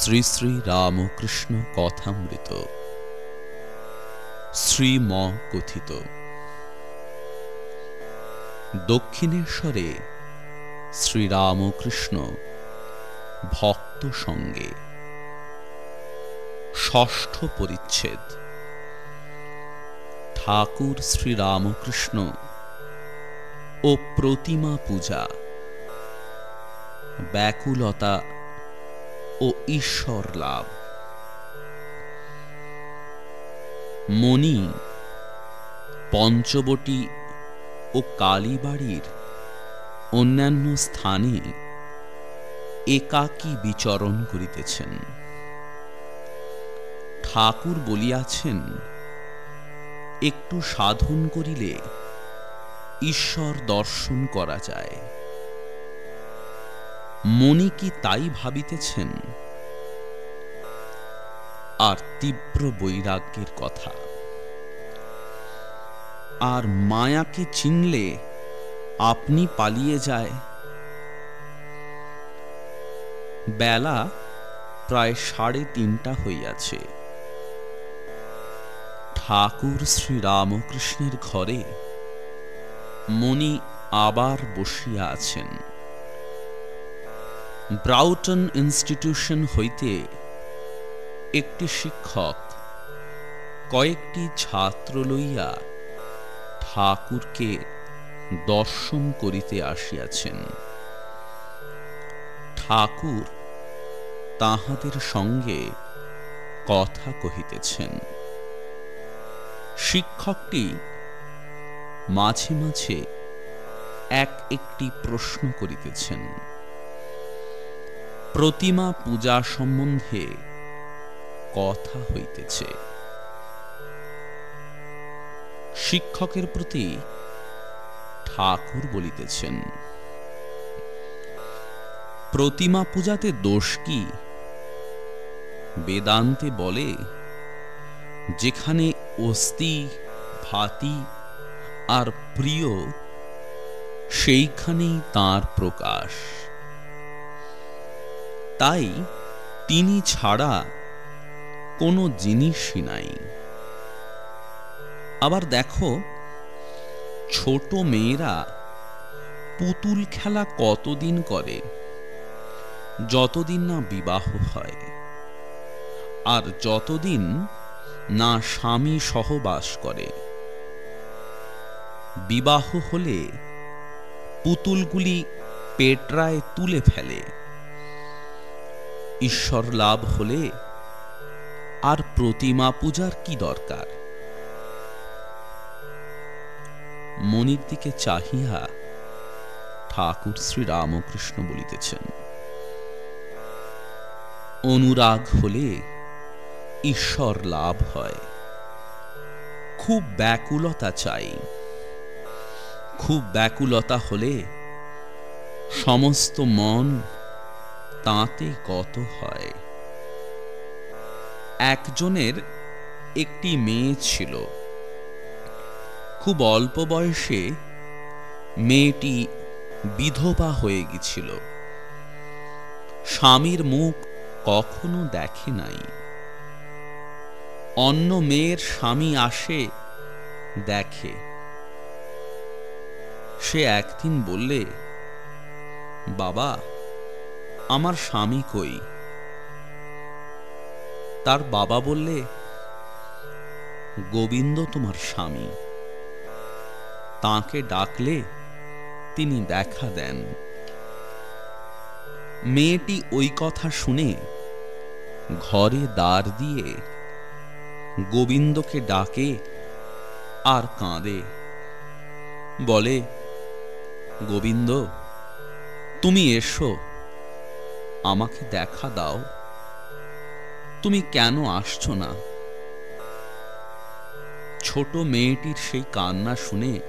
শ্রী শ্রী রামকৃষ্ণ কথামৃত। শ্রীম কথিত দক্ষিণেশ্বরে শ্রীরামকৃষ্ণ ভক্ত সঙ্গে। ষষ্ঠ পরিচ্ছেদ। ঠাকুর শ্রীরামকৃষ্ণ ও প্রতিমা পূজা। ব্যাকুলতা ও ঈশ্বর লাভ। মণি, পঞ্চবটি ও কালীবাড়ির অন্যান্য স্থানে একাকী বিচরণ করিতেছেন। ঠাকুর বলিয়াছেন, একটু সাধন করিলে ঈশ্বর দর্শন করা যায়। মনি কি তাই ভাবিতেছেন? আর তীব্র বৈরাগ্যের কথা। আর মায়াকে চিনলে আপনি পালিয়ে যায়। বেলা প্রায় সাড়ে তিনটা হইয়াছে। ঠাকুর শ্রীরামকৃষ্ণের ঘরে মণি আবার বসিয়া আছেন। ব্রাউটন ইনস্টিটিউশন হইতে একটি শিক্ষক কয়েকটি ছাত্র লইয়া ঠাকুরকে দর্শন করিতে আসিয়াছেন। ঠাকুর তাহাদের সঙ্গে কথা কহিতেছেন। শিক্ষকটি মাঝে মাঝে এক একটি প্রশ্ন করিতেছেন। প্রতিমা পূজা সম্বন্ধে কথা হইতেছে। শিক্ষকের প্রতি ঠাকুর বলিতেছেন, প্রতিমা পূজাতে দোষ কি? বেদান্তে বলে, যেখানে অস্থি, ভাতি আর প্রিয়, সেইখানেই তার প্রকাশ। তাই তিনি ছাড়া কোনো জিনিসই নাই। আবার দেখো, ছোট মেয়েরা পুতুল খেলা কতদিন করে? যতদিন না বিবাহ হয়। আর যতদিন না স্বামী সহবাস করে। বিবাহ হলে পুতুলগুলি পেটরায় তুলে ফেলে। ঈশ্বর লাভ হলে আর প্রতিমা পূজার কি দরকার? মনির দিকে চাহিয়া ঠাকুর শ্রী রামকৃষ্ণ বলিতেছেন, অনুরাগ হলে ঈশ্বর লাভ হয়। খুব ব্যাকুলতা চাই। খুব ব্যাকুলতা হলে সমস্ত মন তাতে কত হয়। একজনের একটি মেয়ে ছিল। খুব অল্প বয়সে মেয়েটি বিধবা হয়ে গেছিল স্বামীর মুখ কখনো দেখে নাই। অন্য মেয়ের স্বামী আসে, দেখে। সে একদিন বললে, বাবা আমার স্বামী কই? তার বাবা বললে, গোবিন্দ তোমার স্বামী। তাকে ডাকলে তিনি দেখা দেন। মেয়েটি ওই কথা শুনে ঘরে দ্বার দিয়ে গোবিন্দকে ডাকে, আর কাঁদে। বলে, গোবিন্দ, তুমি এসো। আমাকে দেখা দাও। তুমি কেন আসছো না? ছোট মেয়েটির সেই কান্না শুনে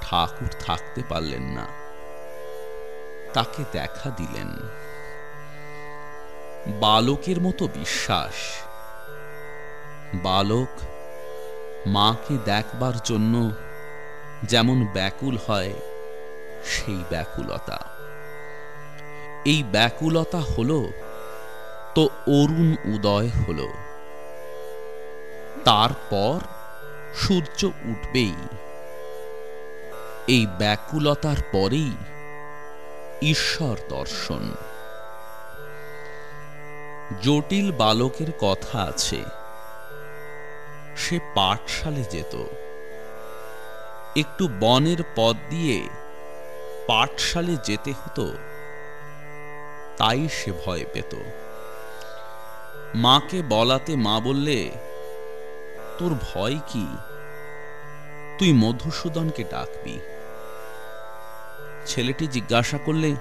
ঠাকুর থাকতে পারলেন না। তাকে দেখা দিলেন। বালকের মতো বিশ্বাস। বালক মাকে দেখবার জন্য যেমন ব্যাকুল হয়, সেই ব্যাকুলতা। এই ব্যাকুলতা হল, তো অরুণ উদয় হল। তারপর সূর্য উঠবেই। এই ব্যাকুলতার পরেই ঈশ্বর দর্শন। জটিল বালকের কথা আছে। সে পাঠশালে যেত। একটু বনের পথ দিয়ে পাঠশালে যেতে হতো। তাই সে ভয় পেত। মাকে বলাতে মা বললে, তোর ভয় কি? তুই মধুসূদনকে ডাকবি। ছেলেটি জিজ্ঞাসা করলে,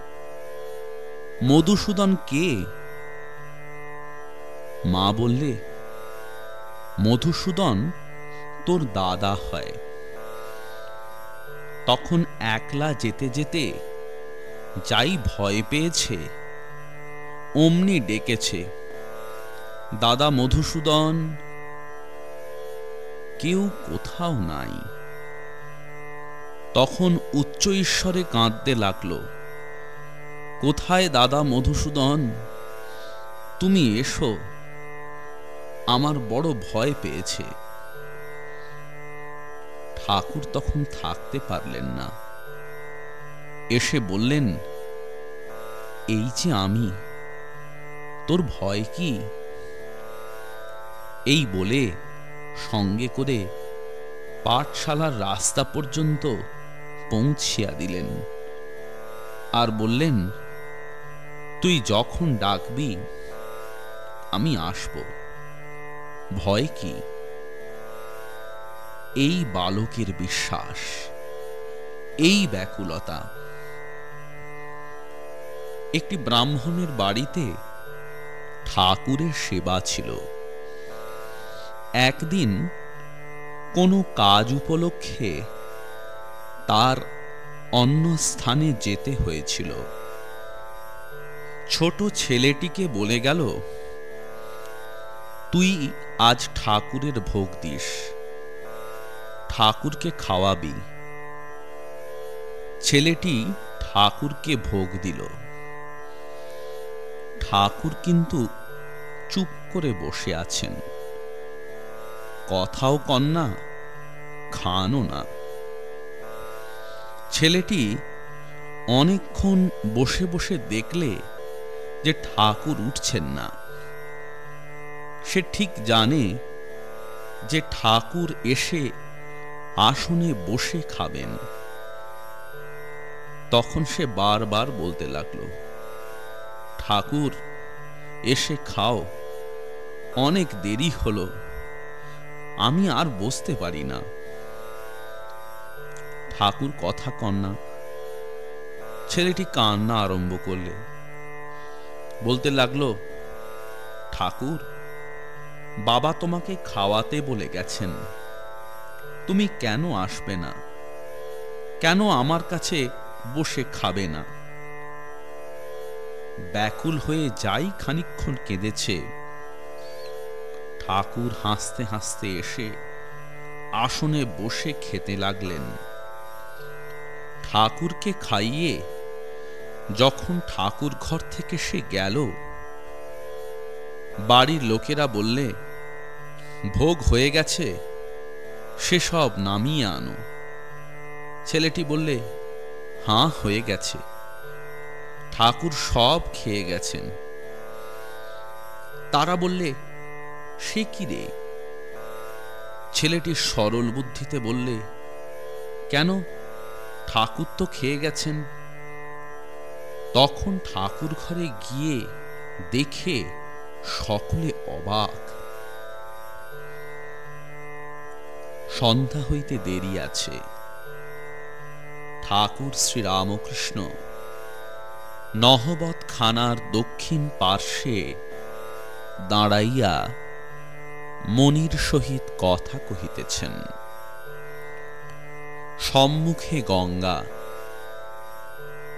মধুসূদন কে? মা বললে, মধুসূদন তোর দাদা হয়। তখন একলা যেতে যেতে যাই ভয় পেয়েছে। অমনি ডেকেছে। দাদা মধুসূদন, কেউ কোথাও নাই। তখন উচ্চ ঈশ্বরে কাঁদতে লাগল। কোথায় দাদা মধুসূদন? তুমি এসো। আমার বড় ভয় পেয়েছে। ঠাকুর তখন থাকতে পারলেন না। এসে বললেন, এই যে আমি তোর ভয় কি? এই বলে সঙ্গে করে পাঠশালার রাস্তা পর্যন্ত পৌঁছিয়া দিলেন। আর বললেন, তুই যখন ডাকবি, আমি আসব। ভয় কি? এই বালকের বিশ্বাস, এই ব্যাকুলতা। একটি ব্রাহ্মণের বাড়িতে ঠাকুরের সেবা ছিল। একদিন কোনো কাজ উপলক্ষে তার অন্য স্থানে যেতে হয়েছিল। ছোট ছেলেটিকে বলে গেল, তুই আজ ঠাকুরের ভোগ দিস। ঠাকুরকে খাওয়াবি। ছেলেটি ঠাকুরকে ভোগ দিল। ঠাকুর কিন্তু চুপ করে বসে আছেন। কথাও কন্যা, খানও না। ছেলেটি অনেকক্ষণ বসে বসে দেখলে যে ঠাকুর উঠছেন না। সে ঠিক জানে যে ঠাকুর এসে আসনে বসে খাবেন। তখন সে বারবার বলতে লাগল ঠাকুর, এসে খাও। অনেক দেরি হলো, আমি আর বসতে পারি না। ঠাকুর কথা কন্যা, ছেলেটি কান্না আরম্ভ করলে। বলতে লাগল, ঠাকুর, বাবা তোমাকে খাওয়াতে বলে গেছেন। তুমি কেন আসবে না? কেন আমার কাছে বসে খাবে না? ব্যাকুল হয়ে যাই খানিক্ষণ কেঁদেছে। ঠাকুর হাসতে হাসতে এসে আসনে বসে খেতে লাগলেন। ঠাকুরকে খাইয়ে যখন ঠাকুর ঘর থেকে সে গেল, বাড়ির লোকেরা বললে, ভোগ হয়ে গেছে সেসব নামিয়ে আনো। ছেলেটি বললে, হাঁ, হয়ে গেছে। ঠাকুর সব খেয়ে গেছেন। তারা বললে, সে কি রে? ছেলেটি সরল বুদ্ধিতে বললে, কেন? ঠাকুর তো খেয়ে গেছেন। তখন ঠাকুর ঘরে গিয়ে দেখে সকলে অবাক। সন্ধ্যা হইতে দেরি আছে। ঠাকুর শ্রীরামকৃষ্ণ নহবত খানার দক্ষিণ পার্শ্বে দাঁড়াইয়া মনির সহিত কথা কহিতেছেন। সম্মুখে গঙ্গা,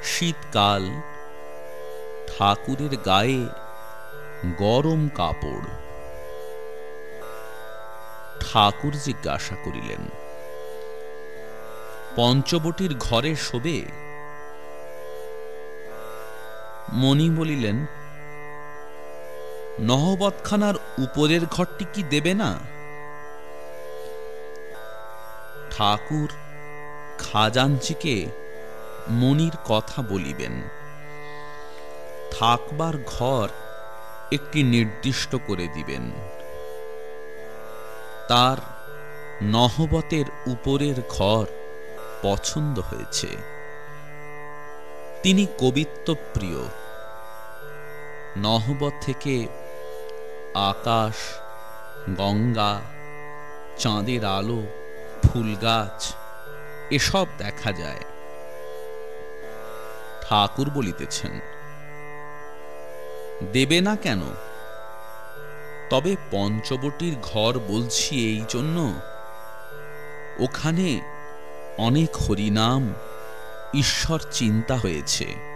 শীতকাল, ঠাকুরের গায়ে গরম কাপড়। ঠাকুর জিজ্ঞাসা করিলেন, পঞ্চবটির ঘরে শোবে? মণি বলিলেন নহবতখানার উপরের ঘরটি কি দেবে না? ঠাকুর খাজাঞ্চিকে মনির কথা বলিবেন। থাকবার ঘর একটি নির্দিষ্ট করে দিবেন। তার নহবতের উপরের ঘর পছন্দ হয়েছে। তিনি কবিত্ব প্রিয় নহবত থেকে আকাশ, গঙ্গা, চাঁদের আলো ফুল গাছ এসব দেখা যায়। ঠাকুর বলিতেছেন, দেবে না কেন? তবে পঞ্চবটির ঘর বলছি এই জন্য। ওখানে অনেক হরিনাম ঈশ্বর চিন্তা হয়েছে।